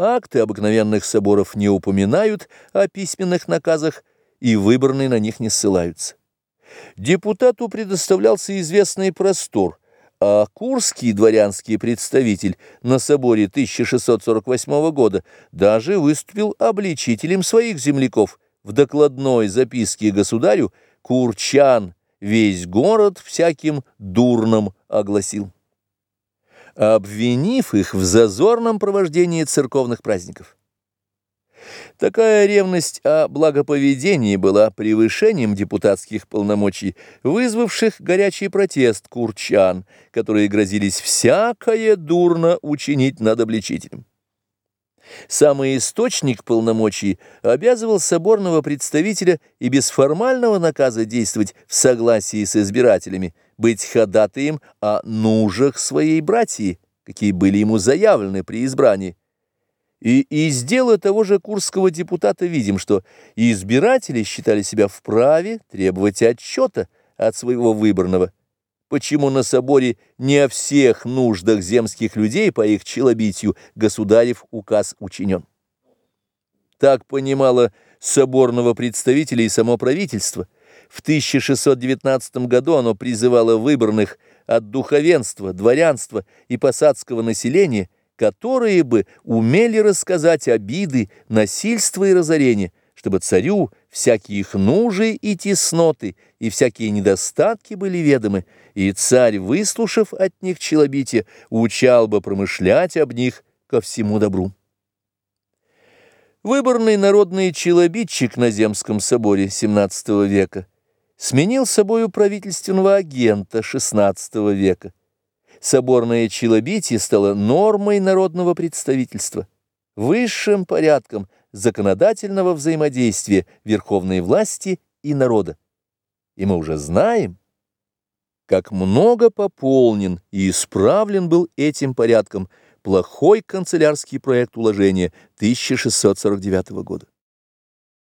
Акты обыкновенных соборов не упоминают о письменных наказах, и выборные на них не ссылаются. Депутату предоставлялся известный простор, а курский дворянский представитель на соборе 1648 года даже выступил обличителем своих земляков в докладной записке государю «Курчан весь город всяким дурным огласил» обвинив их в зазорном провождении церковных праздников. Такая ревность о благоповедении была превышением депутатских полномочий, вызвавших горячий протест курчан, которые грозились всякое дурно учинить над обличителем. Самый источник полномочий обязывал соборного представителя и без формального наказа действовать в согласии с избирателями, быть ходатаем о нужах своей братьи, какие были ему заявлены при избрании. И из дела того же курского депутата видим, что избиратели считали себя вправе требовать отчета от своего выборного, почему на соборе не о всех нуждах земских людей по их челобитию государев указ учинен. Так понимало соборного представителя и само правительство. В 1619 году оно призывало выборных от духовенства, дворянства и посадского населения, которые бы умели рассказать обиды, насильства и разорения, чтобы царю всякие их нужи и тесноты и всякие недостатки были ведомы, и царь, выслушав от них челобитие, учал бы промышлять об них ко всему добру. Выборный народный челобитчик на Земском соборе XVII века сменил собою правительственного агента XVI века. Соборное челобитие стало нормой народного представительства, высшим порядком – законодательного взаимодействия верховной власти и народа. И мы уже знаем, как много пополнен и исправлен был этим порядком плохой канцелярский проект уложения 1649 года.